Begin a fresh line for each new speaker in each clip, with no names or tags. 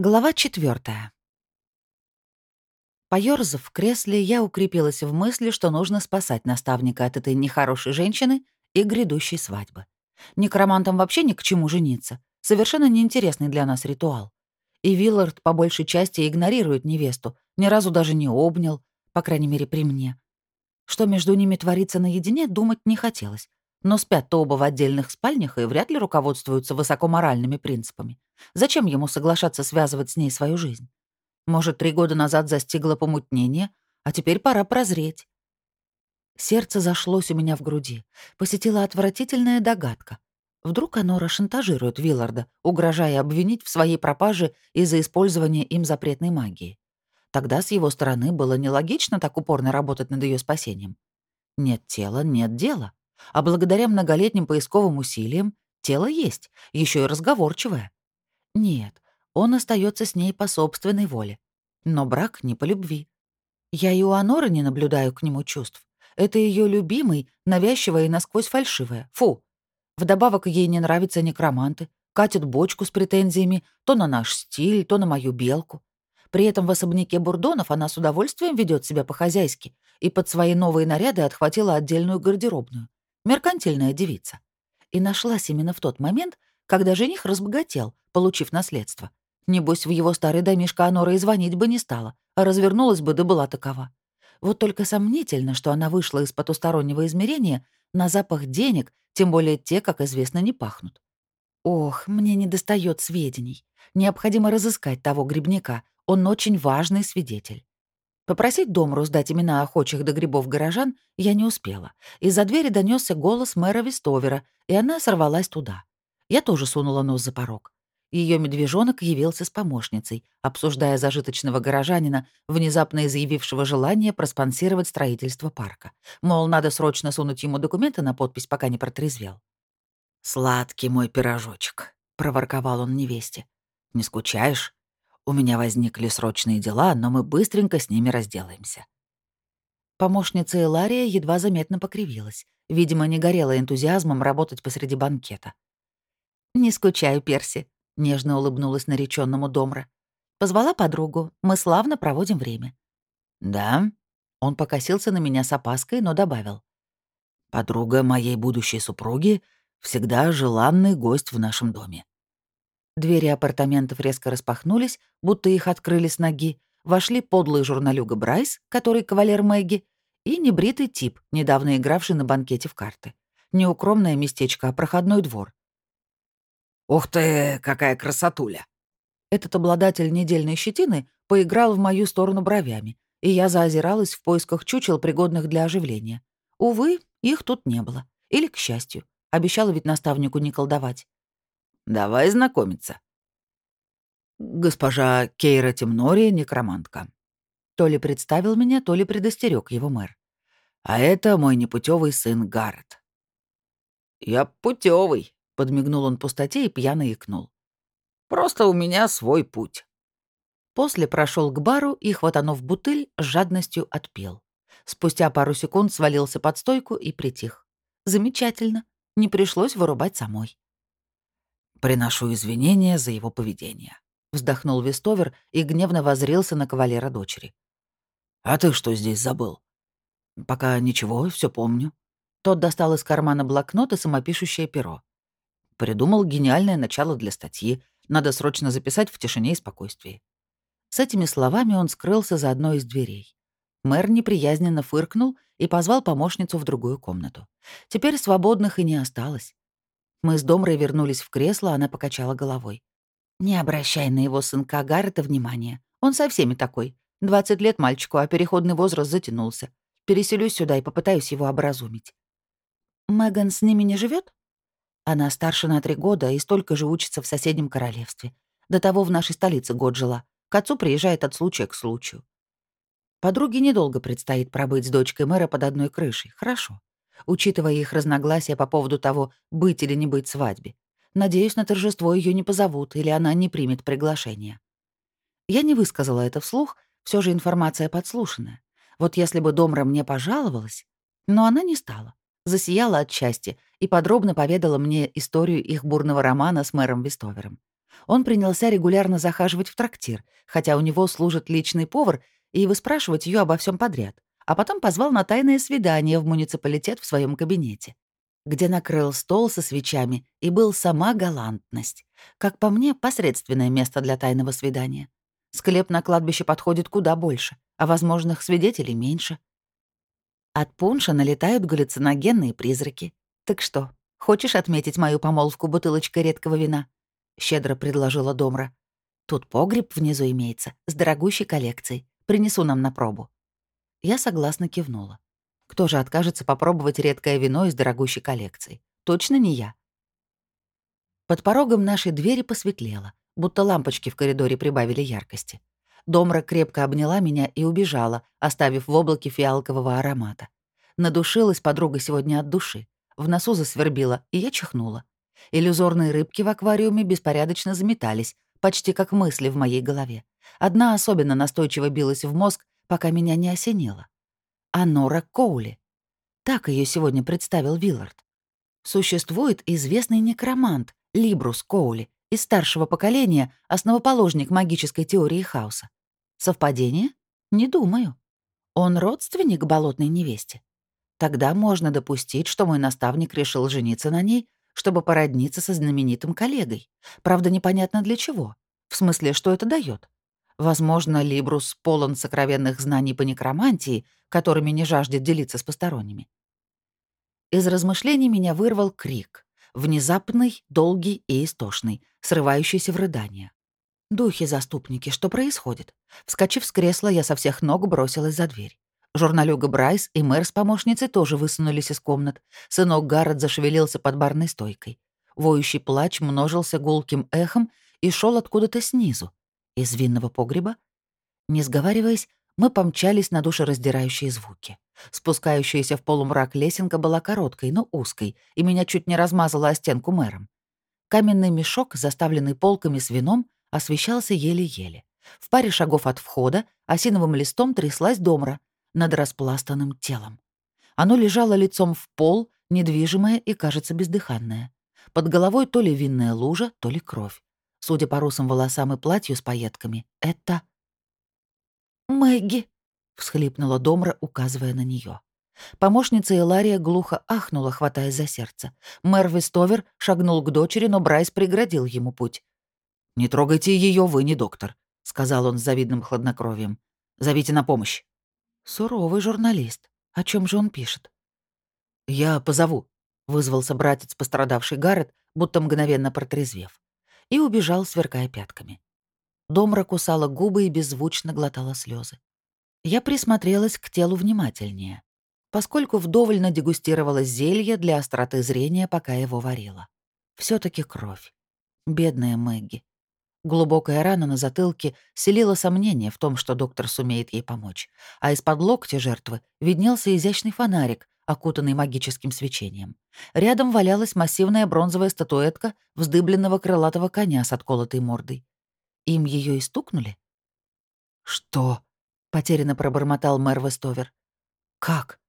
Глава четвертая. Поёрзав в кресле, я укрепилась в мысли, что нужно спасать наставника от этой нехорошей женщины и грядущей свадьбы. Некромантам вообще ни к чему жениться. Совершенно неинтересный для нас ритуал. И Виллард по большей части игнорирует невесту, ни разу даже не обнял, по крайней мере, при мне. Что между ними творится наедине, думать не хотелось. Но спят-то оба в отдельных спальнях и вряд ли руководствуются высокоморальными принципами. Зачем ему соглашаться связывать с ней свою жизнь? Может, три года назад застигло помутнение, а теперь пора прозреть. Сердце зашлось у меня в груди. Посетила отвратительная догадка. Вдруг оно расшантажирует Вилларда, угрожая обвинить в своей пропаже из-за использования им запретной магии. Тогда с его стороны было нелогично так упорно работать над ее спасением. Нет тела, нет дела. А благодаря многолетним поисковым усилиям тело есть, еще и разговорчивое. Нет, он остается с ней по собственной воле. Но брак не по любви. Я и у Аноры не наблюдаю к нему чувств. Это ее любимый, навязчивое и насквозь фальшивое. Фу. Вдобавок ей не нравятся некроманты, катят бочку с претензиями то на наш стиль, то на мою белку. При этом в особняке Бурдонов она с удовольствием ведет себя по-хозяйски и под свои новые наряды отхватила отдельную гардеробную меркантильная девица. И нашлась именно в тот момент, когда жених разбогател, получив наследство. Небось, в его старый домишко Анора и звонить бы не стала, а развернулась бы да была такова. Вот только сомнительно, что она вышла из потустороннего измерения на запах денег, тем более те, как известно, не пахнут. Ох, мне не достает сведений. Необходимо разыскать того грибника, он очень важный свидетель. Попросить Домру сдать имена охочих до грибов горожан я не успела. Из-за двери донесся голос мэра Вестовера, и она сорвалась туда. Я тоже сунула нос за порог. Ее медвежонок явился с помощницей, обсуждая зажиточного горожанина, внезапно изъявившего желание проспонсировать строительство парка. Мол, надо срочно сунуть ему документы на подпись, пока не протрезвел. «Сладкий мой пирожочек», — проворковал он невесте. «Не скучаешь? У меня возникли срочные дела, но мы быстренько с ними разделаемся». Помощница Элария едва заметно покривилась. Видимо, не горела энтузиазмом работать посреди банкета. «Не скучаю, Перси», — нежно улыбнулась нареченному Домра. «Позвала подругу. Мы славно проводим время». «Да?» Он покосился на меня с опаской, но добавил. «Подруга моей будущей супруги всегда желанный гость в нашем доме. Двери апартаментов резко распахнулись, будто их открыли с ноги. Вошли подлый журналюга Брайс, который кавалер Мэгги, и небритый тип, недавно игравший на банкете в карты. Не укромное местечко, а проходной двор. «Ух ты, какая красотуля!» Этот обладатель недельной щетины поиграл в мою сторону бровями, и я заозиралась в поисках чучел, пригодных для оживления. Увы, их тут не было. Или, к счастью. Обещала ведь наставнику не колдовать. Давай знакомиться. Госпожа Кейра Темнори, некромантка. То ли представил меня, то ли предостерег его мэр. А это мой непутевый сын Гаррет. Я путевый, подмигнул он пустоте и пьяно икнул. Просто у меня свой путь. После прошел к бару и, хватанув бутыль, с жадностью отпил. Спустя пару секунд свалился под стойку и притих. Замечательно. Не пришлось вырубать самой. «Приношу извинения за его поведение», — вздохнул Вестовер и гневно возрился на кавалера дочери. «А ты что здесь забыл?» «Пока ничего, все помню». Тот достал из кармана блокнот и самопишущее перо. Придумал гениальное начало для статьи. Надо срочно записать в тишине и спокойствии. С этими словами он скрылся за одной из дверей. Мэр неприязненно фыркнул и позвал помощницу в другую комнату. Теперь свободных и не осталось. Мы с Домрой вернулись в кресло, она покачала головой. «Не обращай на его сынка Гаррета внимания. Он со всеми такой. 20 лет мальчику, а переходный возраст затянулся. Переселюсь сюда и попытаюсь его образумить». «Меган с ними не живет? Она старше на три года и столько же учится в соседнем королевстве. До того в нашей столице год жила. К отцу приезжает от случая к случаю. Подруге недолго предстоит пробыть с дочкой мэра под одной крышей. Хорошо учитывая их разногласия по поводу того, быть или не быть свадьбе. Надеюсь, на торжество ее не позовут, или она не примет приглашение. Я не высказала это вслух, все же информация подслушанная. Вот если бы Домра мне пожаловалась... Но она не стала. Засияла от счастья и подробно поведала мне историю их бурного романа с мэром Вестовером. Он принялся регулярно захаживать в трактир, хотя у него служит личный повар, и выспрашивать ее обо всем подряд, а потом позвал на тайное свидание в муниципалитет в своем кабинете, где накрыл стол со свечами и был сама галантность. Как по мне, посредственное место для тайного свидания. Склеп на кладбище подходит куда больше, а возможных свидетелей меньше. От пунша налетают галлюциногенные призраки. Так что, хочешь отметить мою помолвку бутылочкой редкого вина? Щедро предложила Домра. Тут погреб внизу имеется, с дорогущей коллекцией. Принесу нам на пробу. Я согласно кивнула. Кто же откажется попробовать редкое вино из дорогущей коллекции? Точно не я. Под порогом нашей двери посветлело, будто лампочки в коридоре прибавили яркости. Домра крепко обняла меня и убежала, оставив в облаке фиалкового аромата. Надушилась подруга сегодня от души. В носу засвербила, и я чихнула. Иллюзорные рыбки в аквариуме беспорядочно заметались, почти как мысли в моей голове. Одна особенно настойчиво билась в мозг, пока меня не осенило. Анора Коули. Так ее сегодня представил Виллард. Существует известный некромант Либрус Коули из старшего поколения, основоположник магической теории хаоса. Совпадение? Не думаю. Он родственник болотной невесте. Тогда можно допустить, что мой наставник решил жениться на ней, чтобы породниться со знаменитым коллегой. Правда, непонятно для чего. В смысле, что это дает? Возможно, Либрус полон сокровенных знаний по некромантии, которыми не жаждет делиться с посторонними. Из размышлений меня вырвал крик. Внезапный, долгий и истошный, срывающийся в рыдание. «Духи-заступники, что происходит?» Вскочив с кресла, я со всех ног бросилась за дверь. Журналюга Брайс и мэр с помощницей тоже высунулись из комнат. Сынок Гаррет зашевелился под барной стойкой. Воющий плач множился гулким эхом и шел откуда-то снизу. Из винного погреба? Не сговариваясь, мы помчались на душераздирающие звуки. Спускающаяся в полумрак лесенка была короткой, но узкой, и меня чуть не размазала о стенку мэром. Каменный мешок, заставленный полками с вином, освещался еле-еле. В паре шагов от входа осиновым листом тряслась домра над распластанным телом. Оно лежало лицом в пол, недвижимое и, кажется, бездыханное. Под головой то ли винная лужа, то ли кровь. Судя по русым волосам и платью с пайетками, это... «Мэгги!» — всхлипнула Домра, указывая на нее. Помощница Илария глухо ахнула, хватаясь за сердце. Мэр Вестовер шагнул к дочери, но Брайс преградил ему путь. «Не трогайте ее, вы не доктор», — сказал он с завидным хладнокровием. «Зовите на помощь». Суровый журналист. О чем же он пишет? «Я позову», — вызвался братец пострадавший Гаррет, будто мгновенно протрезвев. И убежал, сверкая пятками. Домра кусала губы и беззвучно глотала слезы. Я присмотрелась к телу внимательнее, поскольку вдоволь надегустировала зелье для остроты зрения, пока его варила. все таки кровь. Бедная Мэгги. Глубокая рана на затылке селила сомнение в том, что доктор сумеет ей помочь, а из-под локтя жертвы виднелся изящный фонарик, окутанный магическим свечением. Рядом валялась массивная бронзовая статуэтка вздыбленного крылатого коня с отколотой мордой. Им ее и стукнули? «Что?» — потерянно пробормотал мэр Вестовер. «Как?»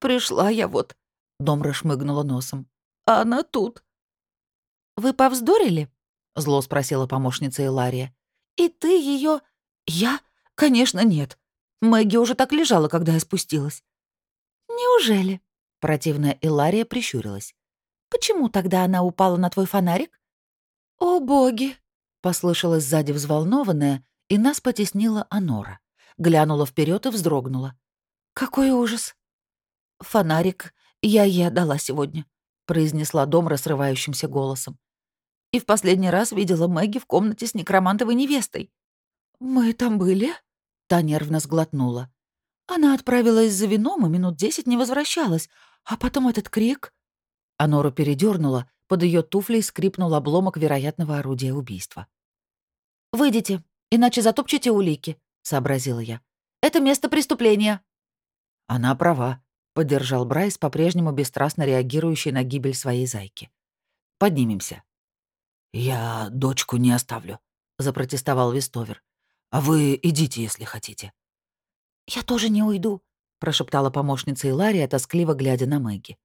«Пришла я вот», — Домра шмыгнула носом. «А она тут». «Вы повздорили?» — зло спросила помощница Илария. «И ты ее? «Я? Конечно, нет. Мэгги уже так лежала, когда я спустилась». «Неужели?» — противная Илария прищурилась. «Почему тогда она упала на твой фонарик?» «О, боги!» — послышалась сзади взволнованная, и нас потеснила Анора. Глянула вперед и вздрогнула. «Какой ужас!» «Фонарик я ей отдала сегодня», — произнесла дом срывающимся голосом и в последний раз видела Мэгги в комнате с некромантовой невестой. «Мы там были?» — та нервно сглотнула. Она отправилась за вином и минут десять не возвращалась, а потом этот крик... Анора передернула, под ее туфлей скрипнул обломок вероятного орудия убийства. «Выйдите, иначе затопчете улики», — сообразила я. «Это место преступления». «Она права», — поддержал Брайс, по-прежнему бесстрастно реагирующий на гибель своей зайки. «Поднимемся». «Я дочку не оставлю», — запротестовал Вестовер. «А вы идите, если хотите». «Я тоже не уйду», — прошептала помощница Илария, тоскливо глядя на Мэгги.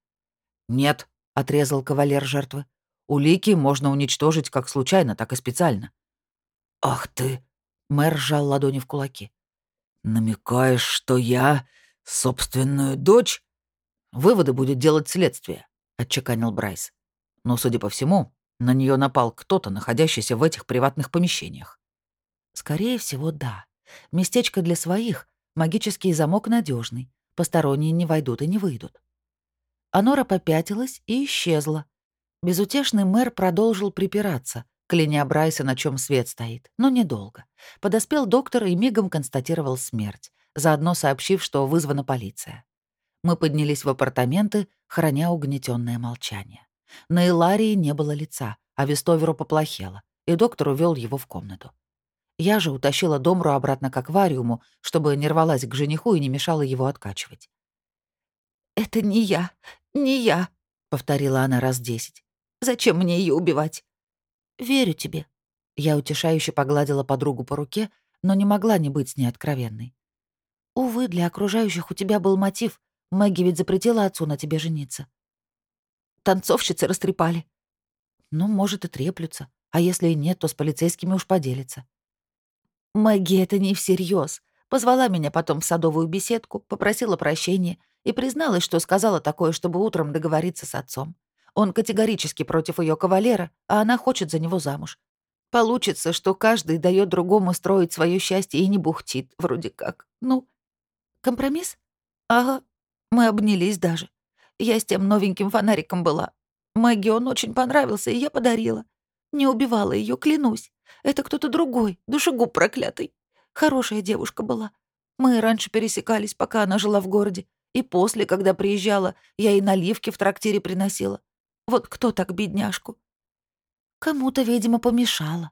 «Нет», — отрезал кавалер жертвы. Улики можно уничтожить как случайно, так и специально». «Ах ты!» — мэр сжал ладони в кулаки. «Намекаешь, что я собственную дочь?» «Выводы будет делать следствие», — отчеканил Брайс. «Но, судя по всему, на нее напал кто-то, находящийся в этих приватных помещениях». «Скорее всего, да. Местечко для своих, магический замок надежный, посторонние не войдут и не выйдут». Анора попятилась и исчезла. Безутешный мэр продолжил припираться, кляня Брайса, на чем свет стоит, но недолго. Подоспел доктор и мигом констатировал смерть, заодно сообщив, что вызвана полиция. Мы поднялись в апартаменты, храня угнетенное молчание. На Иларии не было лица, а Вестоверу поплохело, и доктор увел его в комнату. Я же утащила Домру обратно к аквариуму, чтобы не рвалась к жениху и не мешала его откачивать. «Это не я, не я», — повторила она раз десять. «Зачем мне ее убивать?» «Верю тебе». Я утешающе погладила подругу по руке, но не могла не быть с ней откровенной. «Увы, для окружающих у тебя был мотив. Мэгги ведь запретила отцу на тебе жениться». «Танцовщицы растрепали». «Ну, может, и треплются. А если и нет, то с полицейскими уж поделится». «Мэгги это не всерьез. Позвала меня потом в садовую беседку, попросила прощения и призналась, что сказала такое, чтобы утром договориться с отцом. Он категорически против ее кавалера, а она хочет за него замуж. Получится, что каждый дает другому строить свое счастье и не бухтит, вроде как. Ну, компромисс? Ага. Мы обнялись даже. Я с тем новеньким фонариком была. Мэгги он очень понравился, и я подарила. Не убивала ее, клянусь. Это кто-то другой, душегуб проклятый. Хорошая девушка была. Мы раньше пересекались, пока она жила в городе. И после, когда приезжала, я ей наливки в трактире приносила. Вот кто так бедняжку? Кому-то, видимо, помешало.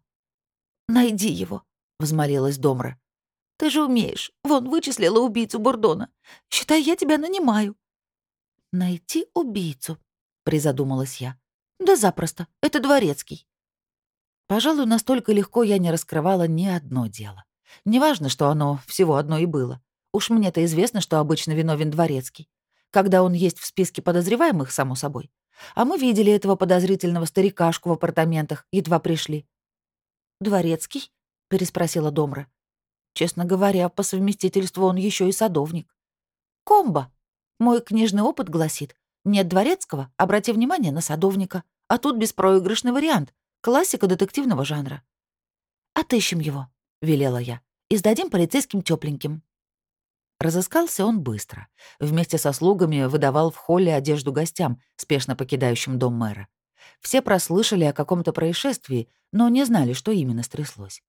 Найди его, взмолилась Домра. Ты же умеешь. Вон, вычислила убийцу Бурдона. Считай, я тебя нанимаю. Найти убийцу, призадумалась я. Да запросто. Это дворецкий. Пожалуй, настолько легко я не раскрывала ни одно дело. Неважно, что оно всего одно и было. Уж мне-то известно, что обычно виновен дворецкий. Когда он есть в списке подозреваемых, само собой. А мы видели этого подозрительного старикашку в апартаментах, едва пришли. «Дворецкий?» — переспросила Домра. «Честно говоря, по совместительству он еще и садовник». «Комбо. Мой книжный опыт гласит, нет дворецкого, обрати внимание на садовника. А тут беспроигрышный вариант. Классика детективного жанра». «Отыщем его», — велела я, — «и сдадим полицейским тепленьким. Разыскался он быстро. Вместе со слугами выдавал в холле одежду гостям, спешно покидающим дом мэра. Все прослышали о каком-то происшествии, но не знали, что именно стряслось.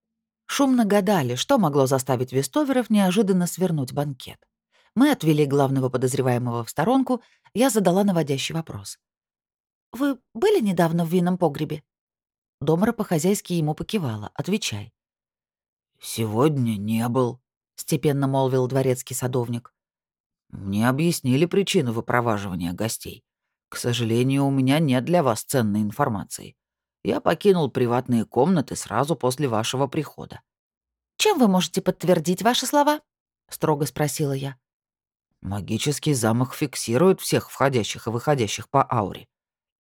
Шумно гадали, что могло заставить Вестоверов неожиданно свернуть банкет. Мы отвели главного подозреваемого в сторонку, я задала наводящий вопрос. «Вы были недавно в винном погребе?» Домара по-хозяйски ему покивала. «Отвечай». «Сегодня не был», — степенно молвил дворецкий садовник. «Мне объяснили причину выпроваживания гостей. К сожалению, у меня нет для вас ценной информации. Я покинул приватные комнаты сразу после вашего прихода». «Чем вы можете подтвердить ваши слова?» — строго спросила я. «Магический замок фиксирует всех входящих и выходящих по ауре.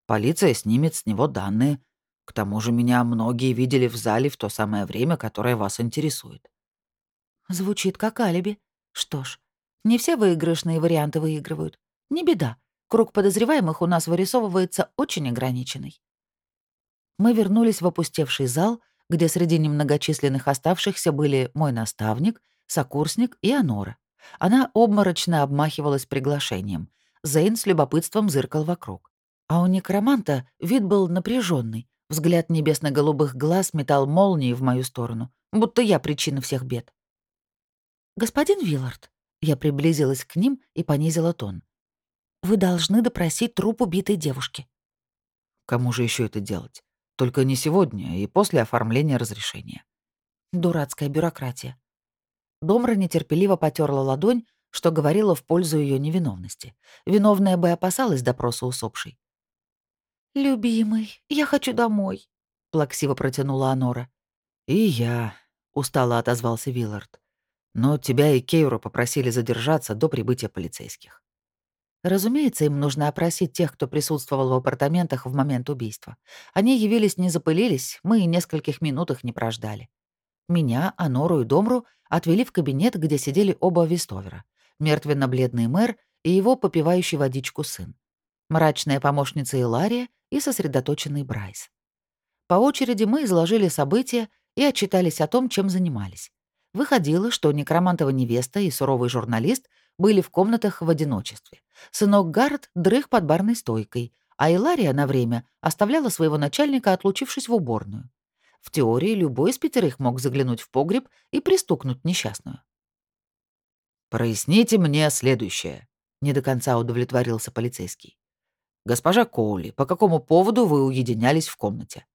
Полиция снимет с него данные. К тому же меня многие видели в зале в то самое время, которое вас интересует. Звучит как алиби. Что ж, не все выигрышные варианты выигрывают. Не беда. Круг подозреваемых у нас вырисовывается очень ограниченный. Мы вернулись в опустевший зал, где среди немногочисленных оставшихся были мой наставник, сокурсник и Анора. Она обморочно обмахивалась приглашением. Зейн с любопытством зыркал вокруг. А у некроманта вид был напряженный. Взгляд небесно-голубых глаз метал молнии в мою сторону, будто я причина всех бед. «Господин Виллард», я приблизилась к ним и понизила тон. «Вы должны допросить труп убитой девушки». «Кому же еще это делать? Только не сегодня и после оформления разрешения». Дурацкая бюрократия. Домра нетерпеливо потерла ладонь, что говорило в пользу ее невиновности. Виновная бы опасалась допроса усопшей. «Любимый, я хочу домой», — плаксиво протянула Анора. «И я», — устало отозвался Виллард. Но тебя и Кейру попросили задержаться до прибытия полицейских. Разумеется, им нужно опросить тех, кто присутствовал в апартаментах в момент убийства. Они явились, не запылились, мы и нескольких минут их не прождали. Меня, Анору и Домру отвели в кабинет, где сидели оба Вестовера. Мертвенно-бледный мэр и его попивающий водичку сын. Мрачная помощница Илария и сосредоточенный Брайс. По очереди мы изложили события и отчитались о том, чем занимались. Выходило, что некромантова невеста и суровый журналист были в комнатах в одиночестве. Сынок Гаррет дрых под барной стойкой, а Илария на время оставляла своего начальника, отлучившись в уборную. В теории любой из пятерых мог заглянуть в погреб и пристукнуть несчастную.
«Проясните мне следующее», — не до конца удовлетворился полицейский. «Госпожа Коули, по какому поводу вы уединялись в комнате?»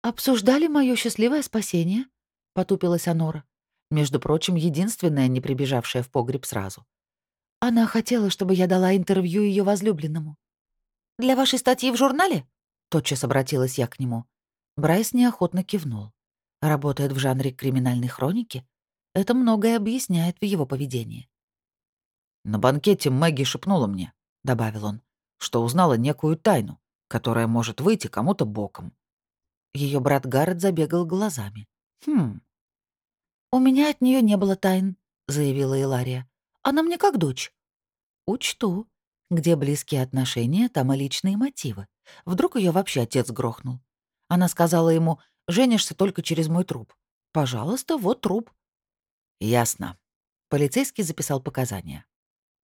«Обсуждали мое счастливое спасение», — потупилась Анора. Между прочим, единственная, не прибежавшая в погреб сразу. Она хотела, чтобы я дала интервью ее возлюбленному. «Для вашей статьи в журнале?» — тотчас обратилась я к нему. Брайс неохотно кивнул. Работает в жанре криминальной хроники? Это многое объясняет в его поведении.
«На банкете Мэгги шепнула мне», — добавил он, «что узнала некую тайну, которая может выйти кому-то боком».
Ее брат Гаррет забегал глазами. «Хм, «У меня от нее не было тайн», — заявила Илария. «Она мне как дочь». «Учту. Где близкие отношения, там и личные мотивы. Вдруг ее вообще отец грохнул. Она сказала ему, «Женишься только через мой труп». «Пожалуйста, вот труп».
«Ясно».
Полицейский записал показания.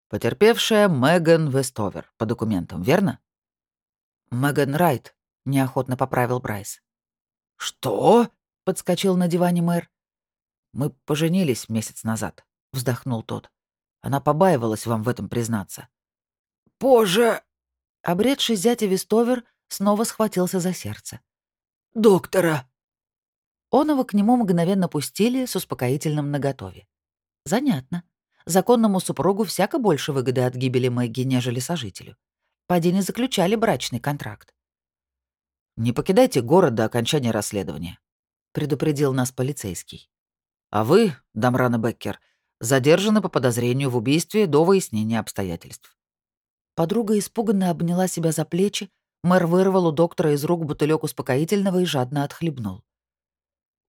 «Потерпевшая Меган Вестовер по документам, верно?»
«Меган Райт», — неохотно поправил Брайс.
«Что?»
— подскочил на диване мэр.
«Мы поженились месяц назад», — вздохнул тот. «Она побаивалась вам в этом признаться».
«Боже!» Обретший зятя Вестовер снова схватился за сердце. «Доктора!» Оного к нему мгновенно пустили с успокоительным наготове. Занятно. Законному супругу всяко больше выгоды от гибели Мэгги, нежели сожителю. Поди не заключали брачный контракт.
«Не покидайте город до окончания расследования», — предупредил нас полицейский. А вы, Дамрана Беккер, задержаны по подозрению в убийстве до выяснения обстоятельств».
Подруга испуганно обняла себя за плечи, мэр вырвал у доктора из рук бутылек успокоительного и жадно отхлебнул.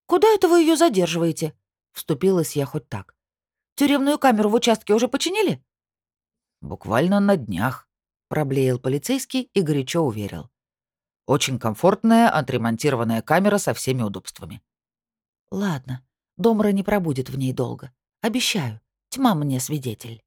«Куда это вы ее задерживаете?» — вступилась я хоть так. «Тюремную камеру в участке уже починили?»
«Буквально на днях», — проблеял полицейский и горячо уверил. «Очень комфортная, отремонтированная камера со всеми удобствами».
«Ладно, Домра не пробудет в ней долго. Обещаю. Тьма мне свидетель.